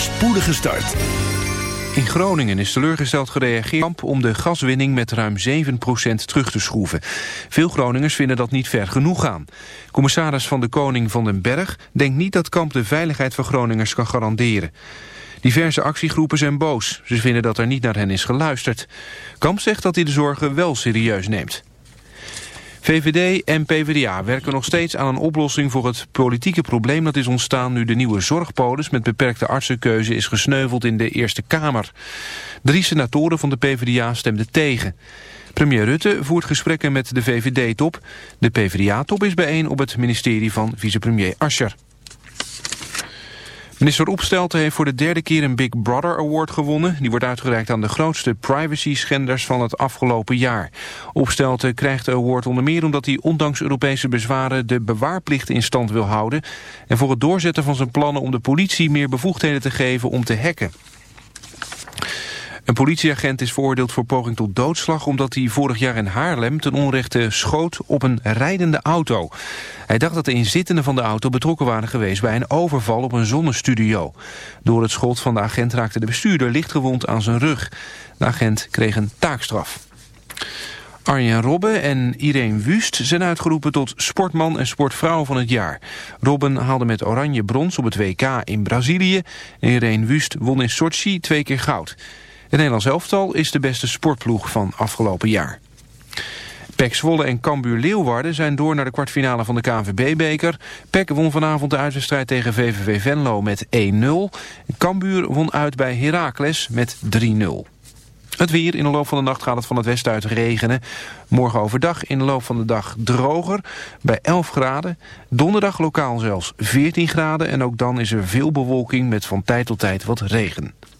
spoedige start. In Groningen is teleurgesteld gereageerd om de gaswinning met ruim 7% terug te schroeven. Veel Groningers vinden dat niet ver genoeg gaan. Commissaris van de Koning van den Berg denkt niet dat Kamp de veiligheid van Groningers kan garanderen. Diverse actiegroepen zijn boos. Ze vinden dat er niet naar hen is geluisterd. Kamp zegt dat hij de zorgen wel serieus neemt. VVD en PvdA werken nog steeds aan een oplossing voor het politieke probleem dat is ontstaan nu de nieuwe zorgpolis met beperkte artsenkeuze is gesneuveld in de Eerste Kamer. Drie senatoren van de PvdA stemden tegen. Premier Rutte voert gesprekken met de VVD-top. De PvdA-top is bijeen op het ministerie van vicepremier Ascher. Minister Opstelten heeft voor de derde keer een Big Brother Award gewonnen. Die wordt uitgereikt aan de grootste privacy-schenders van het afgelopen jaar. Opstelten krijgt de award onder meer omdat hij ondanks Europese bezwaren de bewaarplicht in stand wil houden. En voor het doorzetten van zijn plannen om de politie meer bevoegdheden te geven om te hacken. Een politieagent is veroordeeld voor poging tot doodslag... omdat hij vorig jaar in Haarlem ten onrechte schoot op een rijdende auto. Hij dacht dat de inzittenden van de auto betrokken waren geweest... bij een overval op een zonnestudio. Door het schot van de agent raakte de bestuurder lichtgewond aan zijn rug. De agent kreeg een taakstraf. Arjen Robben en Irene Wust zijn uitgeroepen tot sportman en sportvrouw van het jaar. Robben haalde met oranje brons op het WK in Brazilië. En Irene Wust won in Sochi twee keer goud. Het Nederlands elftal is de beste sportploeg van afgelopen jaar. PEC Zwolle en Cambuur Leeuwarden zijn door naar de kwartfinale van de KNVB-beker. PEC won vanavond de uitwedstrijd tegen VVV Venlo met 1-0. Cambuur won uit bij Heracles met 3-0. Het weer. In de loop van de nacht gaat het van het westen uit regenen. Morgen overdag in de loop van de dag droger bij 11 graden. Donderdag lokaal zelfs 14 graden. En ook dan is er veel bewolking met van tijd tot tijd wat regen.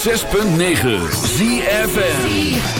106.9 ZFN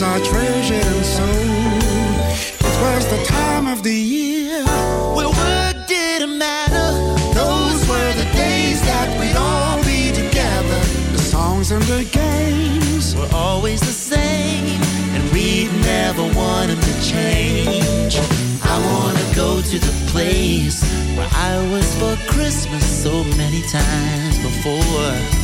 Memories are treasured and so. It was the time of the year. Well, what did it matter? Those were the days that we'd all be together. The songs and the games. Were always the same, and we'd never want 'em to change. I wanna go to the place where I was for Christmas so many times before.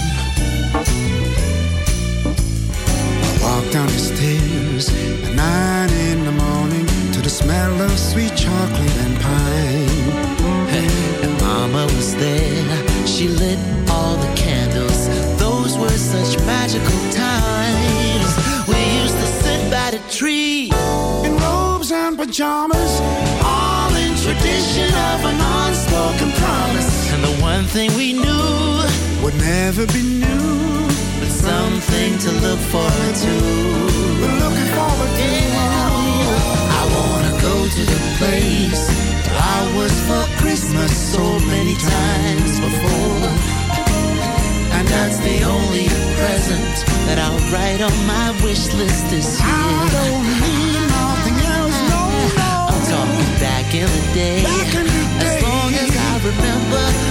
Of sweet chocolate and pine. And Mama was there. She lit all the candles. Those were such magical times. We used to sit by the tree, In robes and pajamas, all in tradition of an unspoken promise. And the one thing we knew, would never be new. but something to look forward to. We're looking forward to. I wanna go to the place I was for Christmas so many times before. And that's the only present that I'll write on my wish list this year. I don't need nothing else, no, no. I'm talking back in the day. Back in the As long as I remember,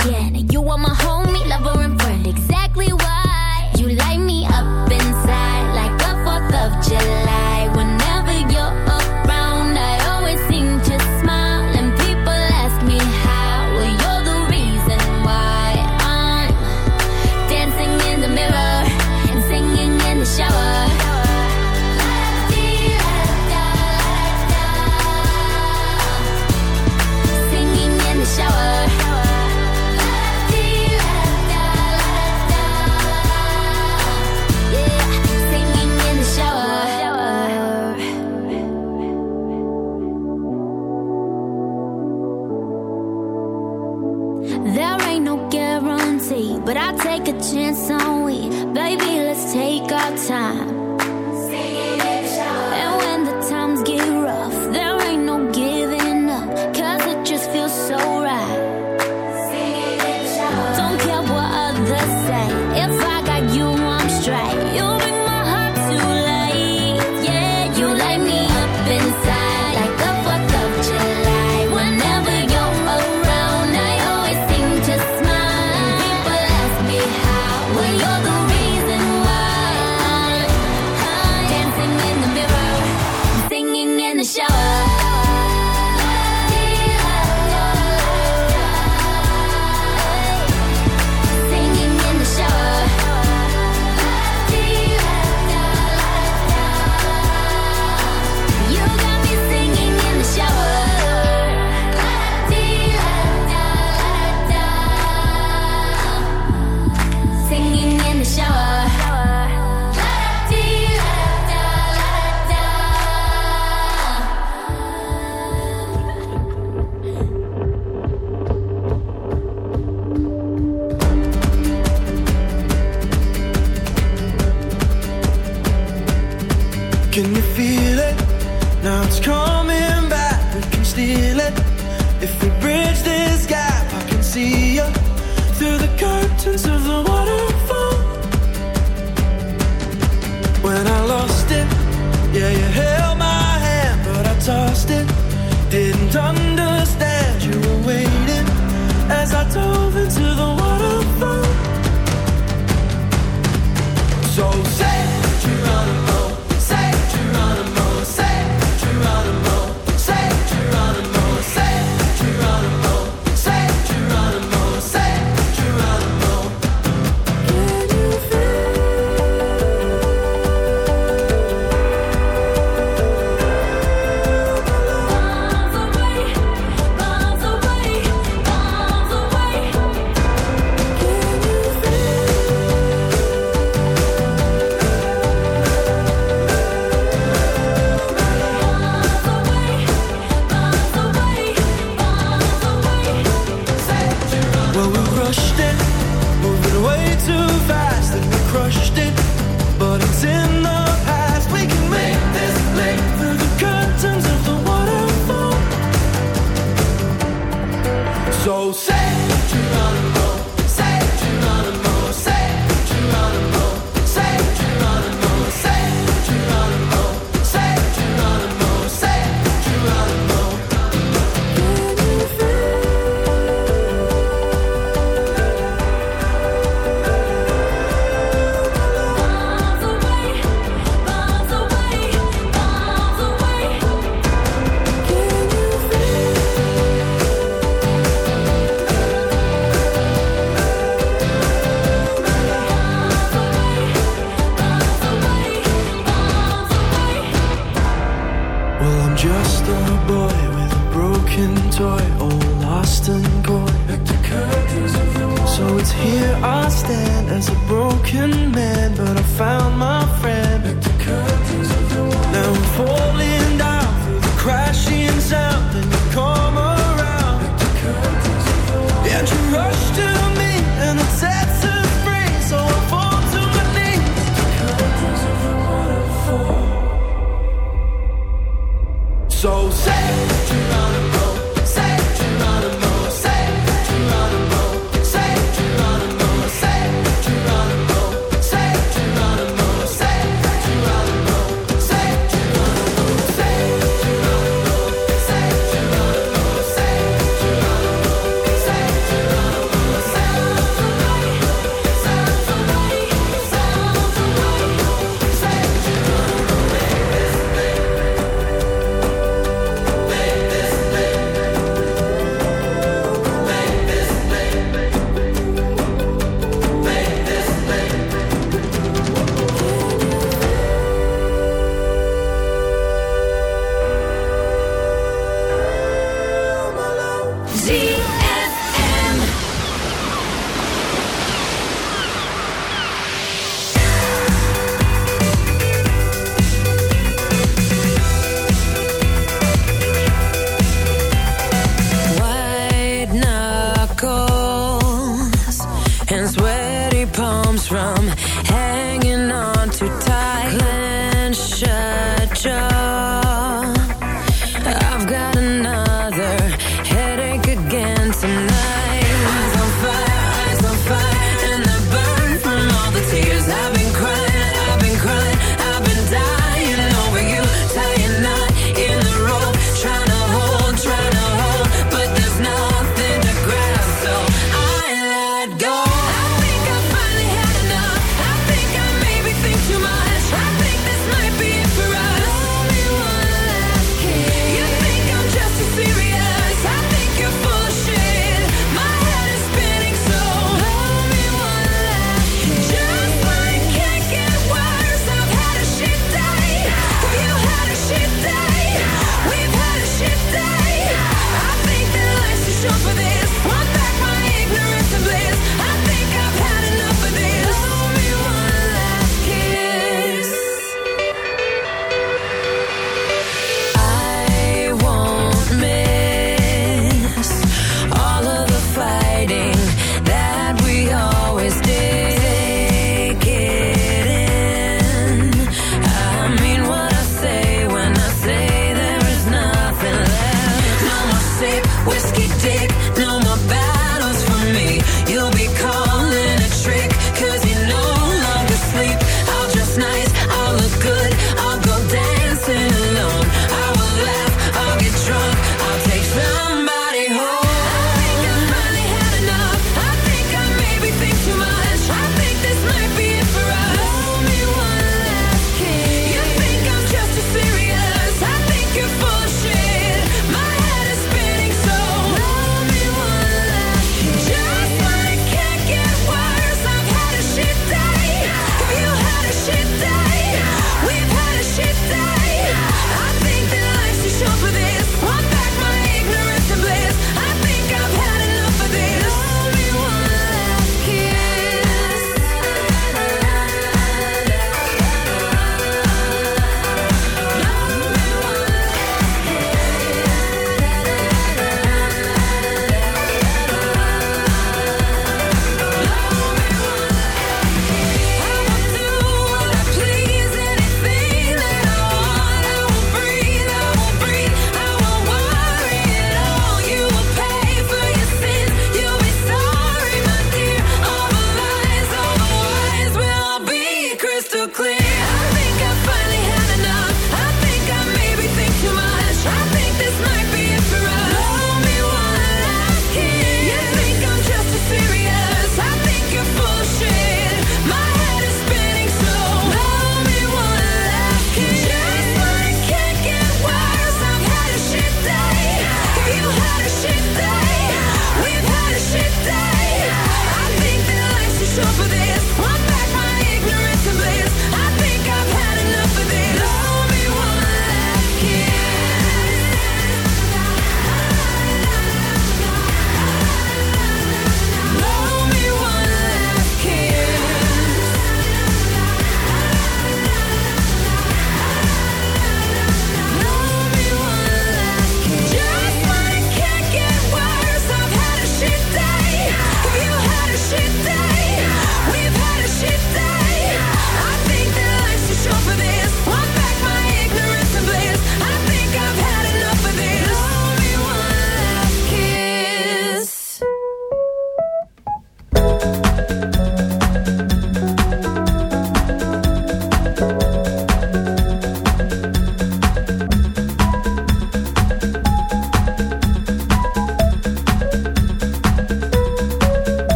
Again. Singing brushed it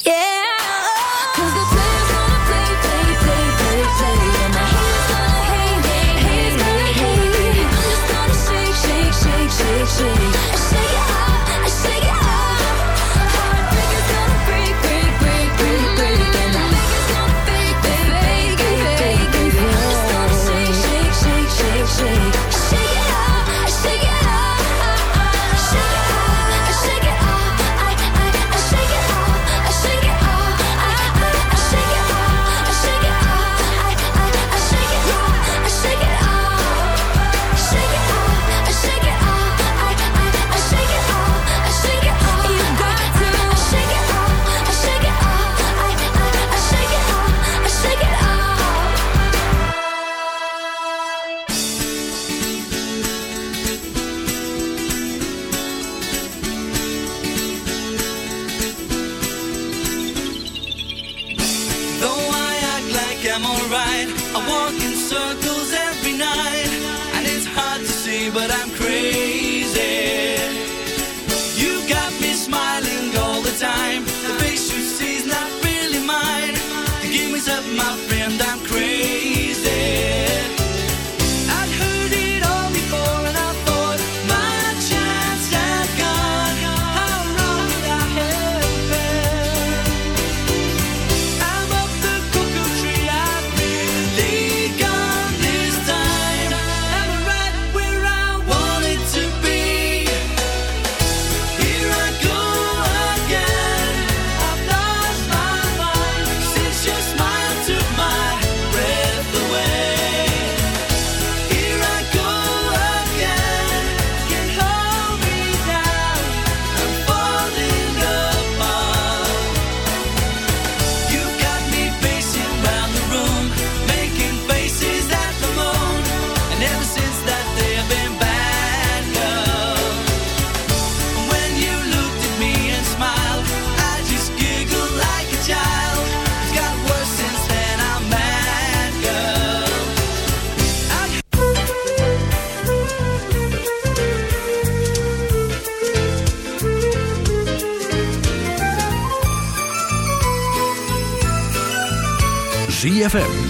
Yeah.